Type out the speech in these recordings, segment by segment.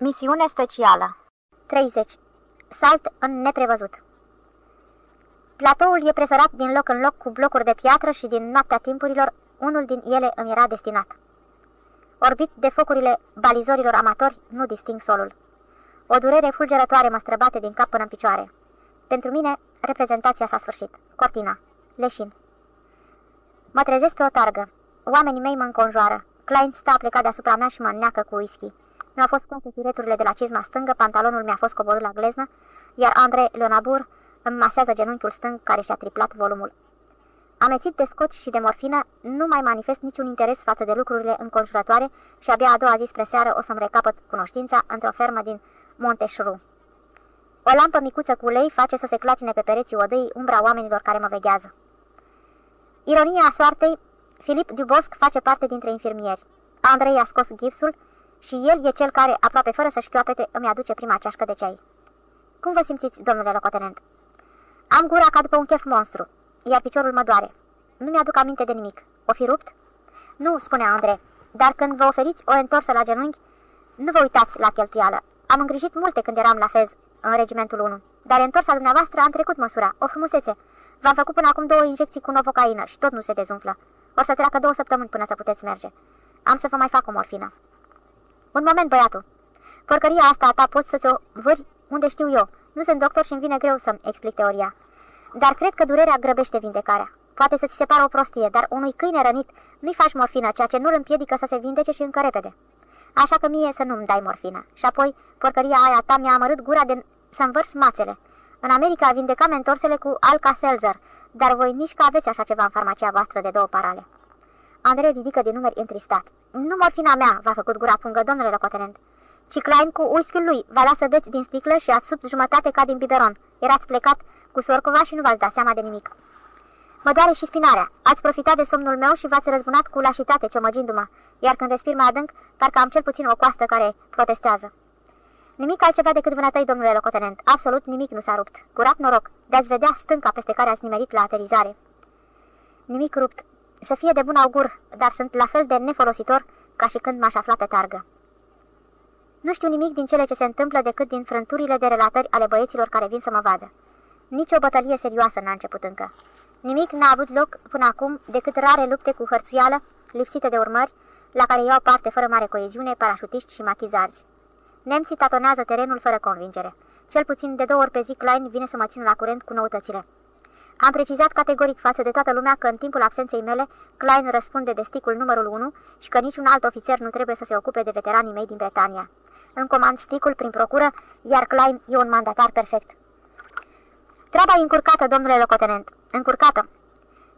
Misiune specială 30. Salt în neprevăzut Platoul e presărat din loc în loc cu blocuri de piatră și din noaptea timpurilor, unul din ele îmi era destinat. Orbit de focurile balizorilor amatori, nu disting solul. O durere fulgerătoare mă străbate din cap până în picioare. Pentru mine, reprezentația s-a sfârșit. Cortina. Leșin. Mă trezesc pe o targă. Oamenii mei mă înconjoară. Klein stă plecat deasupra mea și mă neacă cu whisky. Mi-au fost scoase fireturile de la cizma stângă, pantalonul mi-a fost coborât la gleznă, iar André Leonabur îmi masează genunchiul stâng care și-a triplat volumul. Amețit de scoci și de morfină, nu mai manifest niciun interes față de lucrurile înconjurătoare și abia a doua zi spre seară o să-mi recapăt cunoștința într-o fermă din Monteșru. O lampă micuță cu ulei face să se clatine pe pereții odăii umbra oamenilor care mă veghează. Ironia soartei, Filip Dubosc face parte dintre infirmieri. Andrei a scos gipsul și el e cel care, aproape fără să-și chioapete, îmi aduce prima ceașcă de ceai. Cum vă simțiți, domnule locotenent? Am gura ca după un chef monstru, iar piciorul mă doare. Nu mi-aduc aminte de nimic. O fi rupt? Nu, spune Andre, dar când vă oferiți o întorsă la genunchi, nu vă uitați la cheltuială. Am îngrijit multe când eram la fez în regimentul 1, dar întorsa dumneavoastră am trecut măsura, o frumusețe. V-am făcut până acum două injecții cu novocaină și tot nu se dezumflă. O să treacă două săptămâni până să puteți merge. Am să vă mai fac o morfină. Un moment, băiatul. Porcăria asta a ta poți să-ți o vâri unde știu eu. Nu sunt doctor și îmi vine greu să-mi explic teoria. Dar cred că durerea grăbește vindecarea. Poate să ți se pară o prostie, dar unui câine rănit nu-i faci morfină, ceea ce nu-l împiedică să se vindece și încă repede. Așa că mie să nu-mi dai morfină. Și apoi, porcăria aia ta mi-a amărât gura de să-mi vărs mațele. În America vindecam întorsele cu Alka-Seltzer, dar voi nici că aveți așa ceva în farmacia voastră de două parale. Andrei ridică din numeri întristat. Nu morfina mea, v-a făcut gura pungă, domnule locotenent. Ci Klein cu uischiul lui va lasă beți din sticlă și ați sub jumătate ca din biberon. Erați plecat cu Sorcova și nu v-ați dat seama de nimic. Mă doare și spinarea. Ați profitat de somnul meu și v-ați răzbunat cu lașitate, ciomăgindu-mă, iar când respir mai adânc, parcă am cel puțin o coastă care protestează. Nimic altceva decât vânătăi, domnule locotenent. Absolut nimic nu s-a rupt. Curat noroc. De-ați vedea stânca peste care ați nimerit la aterizare. Nimic rupt. Să fie de bun augur, dar sunt la fel de nefolositor ca și când m-aș afla pe targă. Nu știu nimic din cele ce se întâmplă decât din frânturile de relatări ale băieților care vin să mă vadă. Nici o bătălie serioasă n-a început încă. Nimic n-a avut loc până acum decât rare lupte cu hărțuială, lipsite de urmări, la care iau parte fără mare coeziune parașutiști și machizarzi. Nemții tatonează terenul fără convingere. Cel puțin de două ori pe zi Klein vine să mă țină la curent cu noutățile. Am precizat categoric față de toată lumea că în timpul absenței mele, Klein răspunde de sticul numărul 1 și că niciun alt ofițer nu trebuie să se ocupe de veteranii mei din Bretania. În comand sticul prin procură, iar Klein e un mandatar perfect. Treaba e încurcată, domnule locotenent. Încurcată.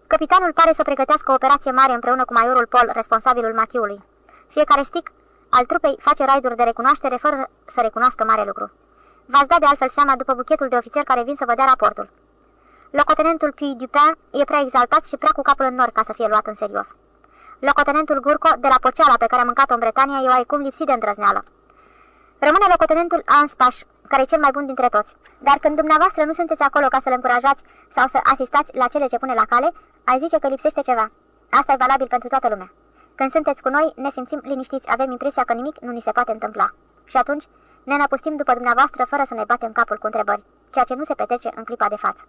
Capitanul pare să pregătească o operație mare împreună cu majorul Paul, responsabilul machiului. Fiecare stick al trupei face raiduri de recunoaștere fără să recunoască mare lucru. V-ați dat de altfel seama după buchetul de ofițeri care vin să vă dea raportul. Locotenentul Puy Dupin e prea exaltat și prea cu capul în nor ca să fie luat în serios. Locotenentul Gurco, de la poceala pe care a mâncat-o în Bretania, e oarecum lipsit de îndrăzneală. Rămâne locotenentul Anspaș, care e cel mai bun dintre toți. Dar când dumneavoastră nu sunteți acolo ca să-l încurajați sau să asistați la cele ce pune la cale, ai zice că lipsește ceva. Asta e valabil pentru toată lumea. Când sunteți cu noi, ne simțim liniștiți, avem impresia că nimic nu ni se poate întâmpla. Și atunci ne năpustim după dumneavoastră fără să ne batem capul cu întrebări, ceea ce nu se petrece în clipa de față.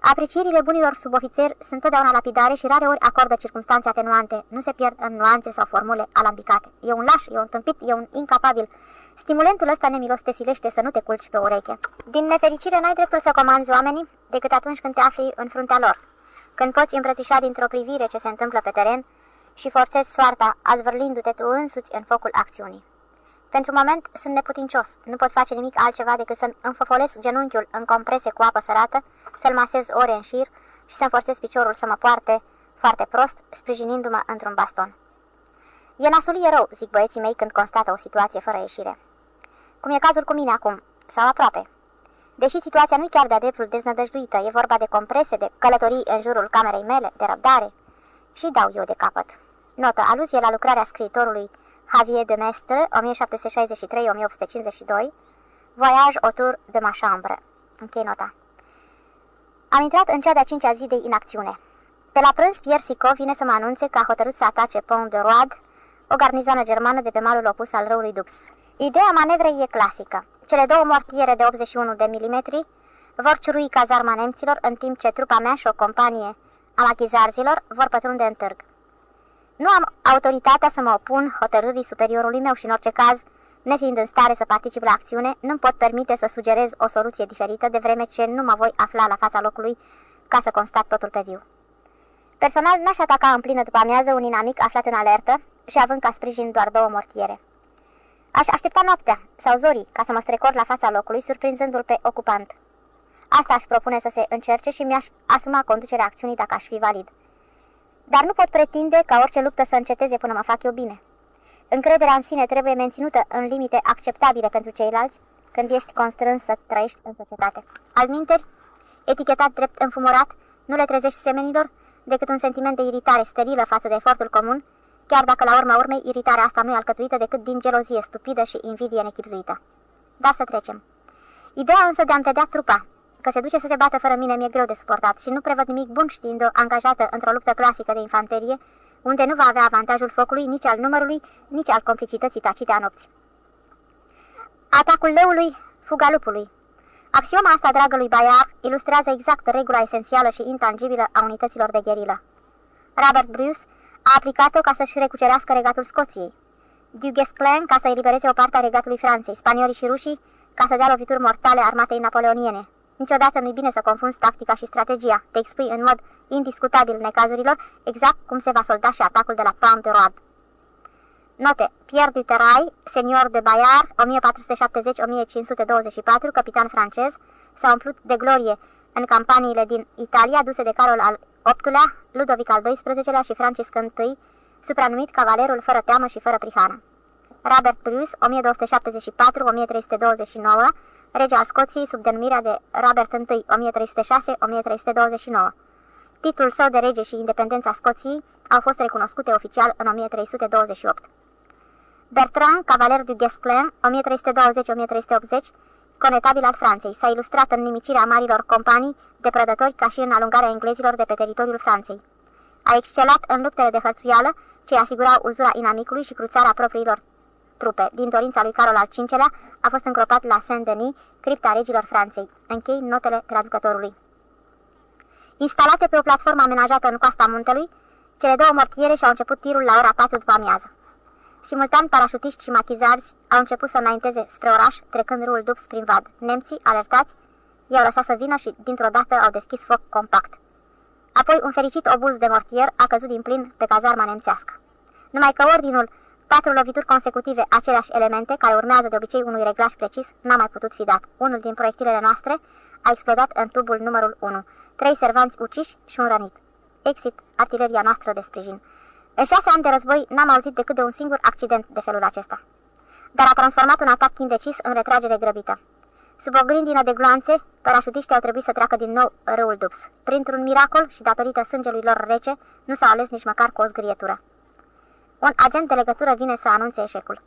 Aprecierile bunilor subofițeri sunt totdeauna lapidare și rare ori acordă circunstanțe atenuante, nu se pierd în nuanțe sau formule alambicate. E un laș, e un tâmpit, e un incapabil. Stimulentul ăsta nemilos te silește să nu te culci pe ureche. Din nefericire n-ai dreptul să comanzi oamenii decât atunci când te afli în fruntea lor. Când poți îmbrățișa dintr-o privire ce se întâmplă pe teren și forțezi soarta azvârlindu-te tu însuți în focul acțiunii. Pentru moment sunt neputincios, nu pot face nimic altceva decât să-mi înfofolesc genunchiul în comprese cu apă sărată, să-l masez ore în șir și să-mi forțez piciorul să mă poarte foarte prost, sprijinindu-mă într-un baston. E nasulie rău, zic băieții mei când constată o situație fără ieșire. Cum e cazul cu mine acum, sau aproape. Deși situația nu-i chiar de-a dreptul deznădăjduită, e vorba de comprese, de călătorii în jurul camerei mele, de răbdare, și dau eu de capăt. Notă, aluzie la lucrarea scriitorului Javier de Mestre, 1763-1852, Voyage autour de ma chambre. Închei nota. Am intrat în cea de-a cincea zi de inacțiune. Pe la prânz, Pierre Sicot vine să mă anunțe că a hotărât să atace Pont de Road, o garnizoană germană de pe malul opus al râului Dux. Ideea manevrei e clasică. Cele două mortiere de 81 de milimetri vor ciurui cazarma nemților, în timp ce trupa mea și o companie a machizarzilor vor pătrunde în târg. Nu am autoritatea să mă opun hotărârii superiorului meu și, în orice caz, nefiind în stare să particip la acțiune, nu pot permite să sugerez o soluție diferită, de vreme ce nu mă voi afla la fața locului ca să constat totul pe viu. Personal, n-aș ataca în plină după amiază un inamic aflat în alertă și având ca sprijin doar două mortiere. Aș aștepta noaptea sau zorii ca să mă strecor la fața locului, surprinzându-l pe ocupant. Asta aș propune să se încerce și mi-aș asuma conducerea acțiunii dacă aș fi valid. Dar nu pot pretinde ca orice luptă să înceteze până mă fac eu bine. Încrederea în sine trebuie menținută în limite acceptabile pentru ceilalți când ești constrâns să trăiești în societate. Al minteri, etichetat drept înfumorat, nu le trezești semenilor decât un sentiment de iritare sterilă față de efortul comun, chiar dacă la urma urmei iritarea asta nu e alcătuită decât din gelozie stupidă și invidie nechipzuită. Dar să trecem. Ideea însă de a-mi tădea trupa, că se duce să se bată fără mine mi-e greu de suportat și nu prevăd nimic bun știind-o angajată într-o luptă clasică de infanterie, unde nu va avea avantajul focului, nici al numărului, nici al complicității tacite a nopții. Atacul leului, fuga lupului. Axioma asta, dragă lui Bayard, ilustrează exact regula esențială și intangibilă a unităților de gherilă. Robert Bruce a aplicat-o ca să-și recucerească regatul Scoției. Du Guesclin ca să elibereze o parte a regatului Franței, spaniolii și rușii ca să dea lovituri mortale armatei napoleoniene. Niciodată nu-i bine să confunzi tactica și strategia. Te expui în mod indiscutabil necazurilor, exact cum se va solda și atacul de la Pound de Road. Note. Pierre du Terrail, senior de Bayard, 1470-1524, capitan francez, s-a umplut de glorie în campaniile din Italia duse de Carol al VIII-lea, Ludovic al XII-lea și Francisc I, supranumit cavalerul fără teamă și fără prihană. Robert Bruce, 1274-1329, rege al Scoției sub denumirea de Robert I, 1306-1329. Titlul său de rege și independența Scoției au fost recunoscute oficial în 1328. Bertrand, cavaler du Guesclin, 1320-1380, conetabil al Franței, s-a ilustrat în nimicirea marilor companii de prădători ca și în alungarea englezilor de pe teritoriul Franței. A excelat în luptele de hărțuială, ce asigurau uzura inamicului și cruțarea propriilor trupe. Din dorința lui Carol al V-lea, a fost îngropat la Saint-Denis, cripta regilor Franței. Închei notele traducătorului. Instalate pe o platformă amenajată în coasta muntelui, cele două mortiere și-au început tirul la ora 4 după amiază. Simultan, parașutiști și machizarzi au început să înainteze spre oraș, trecând râul Dubs prin vad. Nemții, alertați, i-au lăsat să vină și, dintr-o dată, au deschis foc compact. Apoi, un fericit obuz de mortier a căzut din plin pe cazarma nemțească. Numai că ordinul Patru lovituri consecutive, aceleași elemente, care urmează de obicei unui reglaj precis, n-a mai putut fi dat. Unul din proiectilele noastre a explodat în tubul numărul 1. Trei servanți uciși și un rănit. Exit artileria noastră de sprijin. În șase ani de război n-am auzit decât de un singur accident de felul acesta. Dar a transformat un atac indecis în retragere grăbită. Sub o grindină de gloanțe, parașutiștii au trebuit să treacă din nou râul Dubs. Printr-un miracol și datorită sângelui lor rece, nu s-a ales nici măcar cu o zgrietură. Un agent de legătură vine să anunțe eșecul.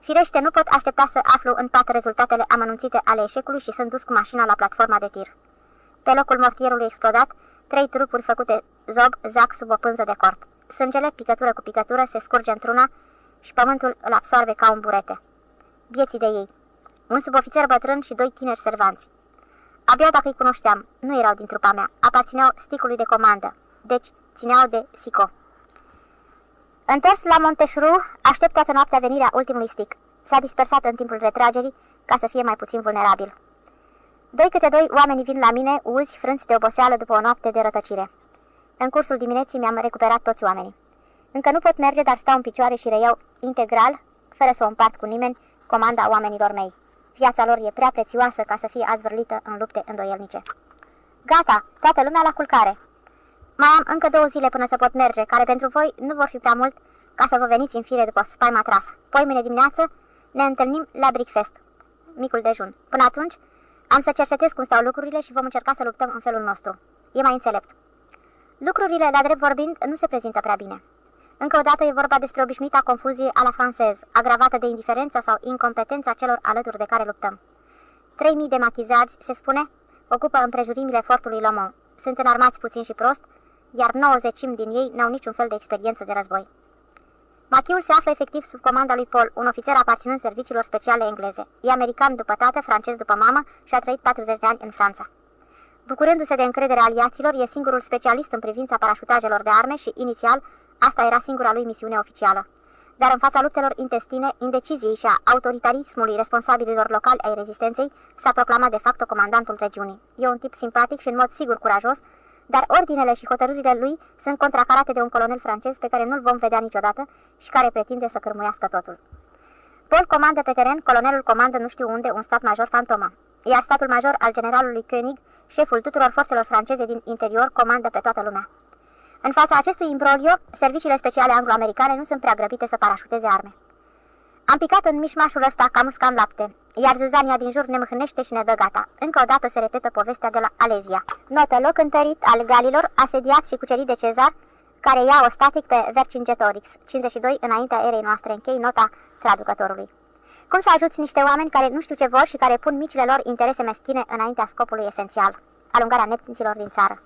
Firește, nu pot aștepta să aflu în pat rezultatele amănunțite ale eșecului și sunt dus cu mașina la platforma de tir. Pe locul mortierului explodat, trei trupuri făcute zob zac sub o pânză de cort. Sângele, picătură cu picătură, se scurge într-una și pământul îl absoarbe ca un burete. Vieții de ei. Un subofițer bătrân și doi tineri servanți. Abia dacă îi cunoșteam, nu erau din trupa mea, aparțineau sticului de comandă, deci țineau de Sico. Întors la Monteșru, aștept toată noaptea venirea ultimului stic. S-a dispersat în timpul retragerii, ca să fie mai puțin vulnerabil. Doi câte doi oameni vin la mine, uzi, frânți de oboseală după o noapte de rătăcire. În cursul dimineții mi-am recuperat toți oamenii. Încă nu pot merge, dar stau în picioare și reiau integral, fără să o împart cu nimeni, comanda oamenilor mei. Viața lor e prea prețioasă ca să fie azvârlită în lupte îndoielnice. Gata, toată lumea la culcare. Mai am încă două zile până să pot merge, care pentru voi nu vor fi prea mult ca să vă veniți în fire după spaima tras. Poi mâine dimineață ne întâlnim la Brickfest, micul dejun. Până atunci am să cercetez cum stau lucrurile și vom încerca să luptăm în felul nostru. E mai înțelept. Lucrurile, la drept vorbind, nu se prezintă prea bine. Încă o dată e vorba despre obișnuita confuzie a la francez, agravată de indiferența sau incompetența celor alături de care luptăm. 3000 de machizați, se spune, ocupă împrejurimile fortului Lomont. Sunt înarmați puțin și prost, iar 90 din ei n-au niciun fel de experiență de război. Machiul se află efectiv sub comanda lui Paul, un ofițer aparținând serviciilor speciale engleze. E american după tată, francez după mamă și a trăit 40 de ani în Franța. Bucurându-se de încredere aliaților, e singurul specialist în privința parașutajelor de arme și, inițial, asta era singura lui misiune oficială. Dar în fața luptelor intestine, indeciziei și a autoritarismului responsabililor locali ai rezistenței, s-a proclamat de fapt comandantul regiunii. E un tip simpatic și în mod sigur curajos, dar ordinele și hotărârile lui sunt contracarate de un colonel francez pe care nu-l vom vedea niciodată și care pretinde să cărmuiască totul. Paul comandă pe teren, colonelul comandă nu știu unde un stat major fantoma, iar statul major al generalului König, șeful tuturor forțelor franceze din interior, comandă pe toată lumea. În fața acestui imbroglio, serviciile speciale anglo-americane nu sunt prea grăbite să parașuteze arme. Am picat în mișmașul ăsta ca musca în lapte, iar zăzania din jur ne mâhnește și ne dă gata. Încă o dată se repetă povestea de la Alezia. Notă loc întărit al galilor, asediat și cucerit de Cezar, care ia o static pe Vercingetorix, 52 înaintea erei noastre, închei nota traducătorului. Cum să ajuți niște oameni care nu știu ce vor și care pun micile lor interese meschine înaintea scopului esențial, alungarea nepținților din țară?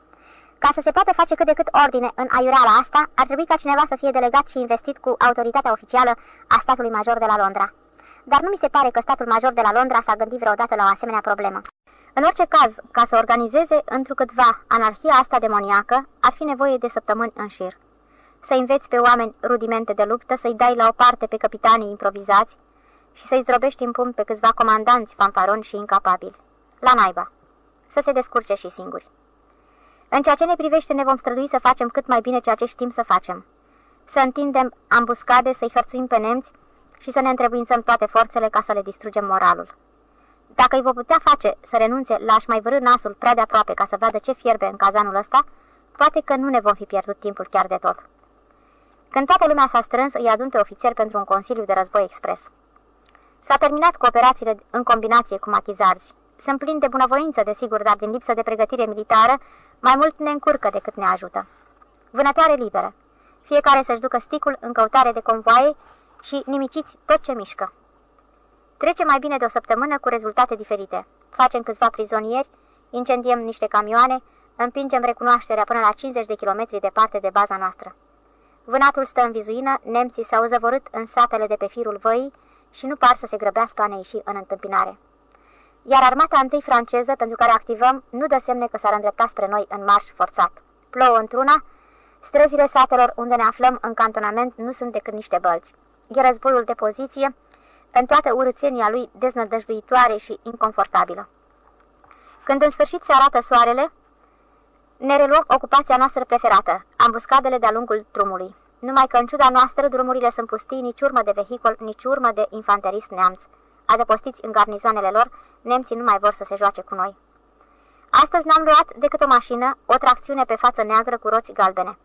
Ca să se poată face cât de cât ordine în aiureala asta, ar trebui ca cineva să fie delegat și investit cu autoritatea oficială a statului major de la Londra. Dar nu mi se pare că statul major de la Londra s-a gândit vreodată la o asemenea problemă. În orice caz, ca să organizeze întrucâtva anarhia asta demoniacă, ar fi nevoie de săptămâni în șir. Să înveți pe oameni rudimente de luptă, să-i dai la o parte pe capitanii improvizați și să-i zdrobești în pumn pe câțiva comandanți fanfaroni și incapabili. La naiba. Să se descurce și singuri. În ceea ce ne privește, ne vom strădui să facem cât mai bine ceea ce știm să facem. Să întindem ambuscade, să-i hărțuim pe nemți și să ne întrebuințăm toate forțele ca să le distrugem moralul. Dacă îi vom putea face să renunțe la aș mai vârâ nasul prea de aproape ca să vadă ce fierbe în cazanul ăsta, poate că nu ne vom fi pierdut timpul chiar de tot. Când toată lumea s-a strâns, îi adun pe ofițer pentru un consiliu de război expres. S-a terminat cu operațiile în combinație cu machizarzi. Sunt plin de bunăvoință, desigur, dar din lipsă de pregătire militară, mai mult ne încurcă decât ne ajută. Vânătoare liberă. Fiecare să-și ducă sticul în căutare de convoaie și nimiciți tot ce mișcă. Trece mai bine de o săptămână cu rezultate diferite. Facem câțiva prizonieri, incendiem niște camioane, împingem recunoașterea până la 50 de kilometri departe de baza noastră. Vânatul stă în vizuină, nemții s-au zăvorât în satele de pe firul văii și nu par să se grăbească a ne ieși în întâmpinare iar armata întâi franceză, pentru care activăm, nu dă semne că s-ar îndrepta spre noi în marș forțat. Plouă într-una, străzile satelor unde ne aflăm în cantonament nu sunt decât niște bălți. E războiul de poziție, în toată urățenia lui deznădăjduitoare și inconfortabilă. Când în sfârșit se arată soarele, ne reluăm ocupația noastră preferată, ambuscadele de-a lungul drumului. Numai că în ciuda noastră drumurile sunt pustii, nici urmă de vehicul, nici urmă de infanterist neamț adăpostiți în garnizoanele lor, nemții nu mai vor să se joace cu noi. Astăzi n-am luat decât o mașină, o tracțiune pe față neagră cu roți galbene.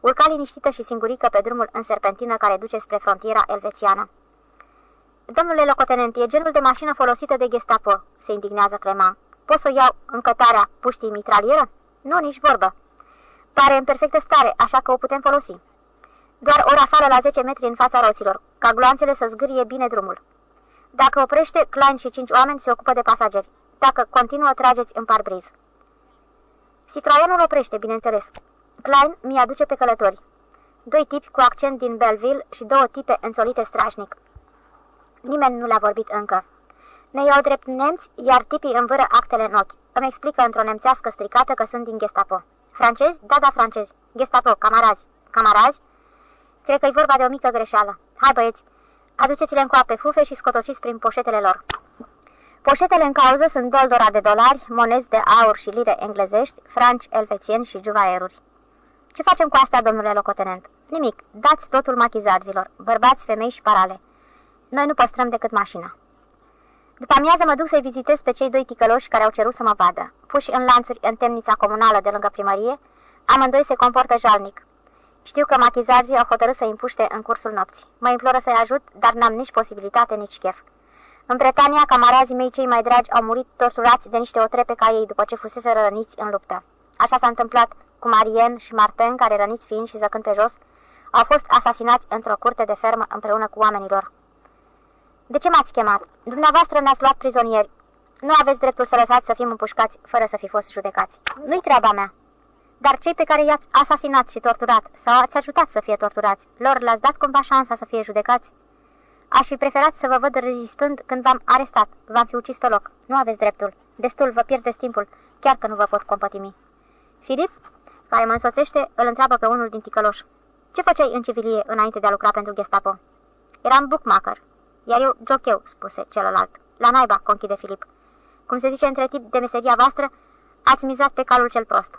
Urca liniștită și singurică pe drumul în serpentină care duce spre frontiera elvețiană. Domnule locotenent, e genul de mașină folosită de gestapo, se indignează Clema. Poți să o iau în cătarea puștii mitralieră? Nu, nici vorbă. Pare în perfectă stare, așa că o putem folosi. Doar o rafală la 10 metri în fața roților, ca gloanțele să zgârie bine drumul. Dacă oprește, Klein și cinci oameni se ocupă de pasageri. Dacă continuă, trageți în parbriz. Citroenul oprește, bineînțeles. Klein mi aduce pe călători. Doi tipi cu accent din Belleville și două tipe înțolite strașnic. Nimeni nu le-a vorbit încă. Ne iau drept nemți, iar tipii învâră actele în ochi. Îmi explică într-o nemțească stricată că sunt din Gestapo. Francezi? Da, da, francezi. Gestapo, camarazi. Camarazi? Cred că e vorba de o mică greșeală. Hai, băieți, Aduceți-le în coape fufe și scotociți prin poșetele lor. Poșetele în cauză sunt doldora de dolari, monezi de aur și lire englezești, franci, elvețieni și juvaieruri. Ce facem cu asta, domnule locotenent? Nimic, dați totul machizarzilor, bărbați, femei și parale. Noi nu păstrăm decât mașina. După amiază mă duc să-i vizitez pe cei doi ticăloși care au cerut să mă vadă. Puși în lanțuri în temnița comunală de lângă primărie, amândoi se comportă jalnic. Știu că machizarzii au hotărât să impuște în cursul nopții. Mă imploră să-i ajut, dar n-am nici posibilitate, nici chef. În Bretania, camarazii mei cei mai dragi au murit torturați de niște otrepe ca ei după ce fusese răniți în luptă. Așa s-a întâmplat cu Marien și Martin, care răniți fiind și zăcând pe jos, au fost asasinați într-o curte de fermă împreună cu oamenilor. De ce m-ați chemat? Dumneavoastră ne-ați luat prizonieri. Nu aveți dreptul să lăsați să fim împușcați fără să fi fost judecați. Nu-i treaba mea. Dar cei pe care i-ați asasinat și torturat, sau ați ajutat să fie torturați, lor le-ați dat cumva șansa să fie judecați? Aș fi preferat să vă văd rezistând când v-am arestat. V-am fi ucis pe loc. Nu aveți dreptul. Destul, vă pierdeți timpul, chiar că nu vă pot compătimi. Filip, care mă însoțește, îl întreabă pe unul din ticăloși. Ce făceai în civilie înainte de a lucra pentru Gestapo? Eram bookmaker, iar eu jocheu, spuse celălalt. La naiba, conchide Filip. Cum se zice între tip de meseria voastră, ați mizat pe calul cel prost.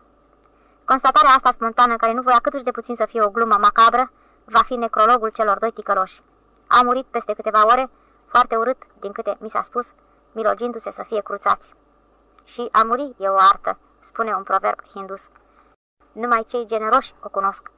Constatarea asta spontană, care nu voia câtuși de puțin să fie o glumă macabră, va fi necrologul celor doi ticăloși. A murit peste câteva ore, foarte urât, din câte mi s-a spus, milogindu-se să fie cruțați. Și a muri e o artă, spune un proverb hindus. Numai cei generoși o cunosc.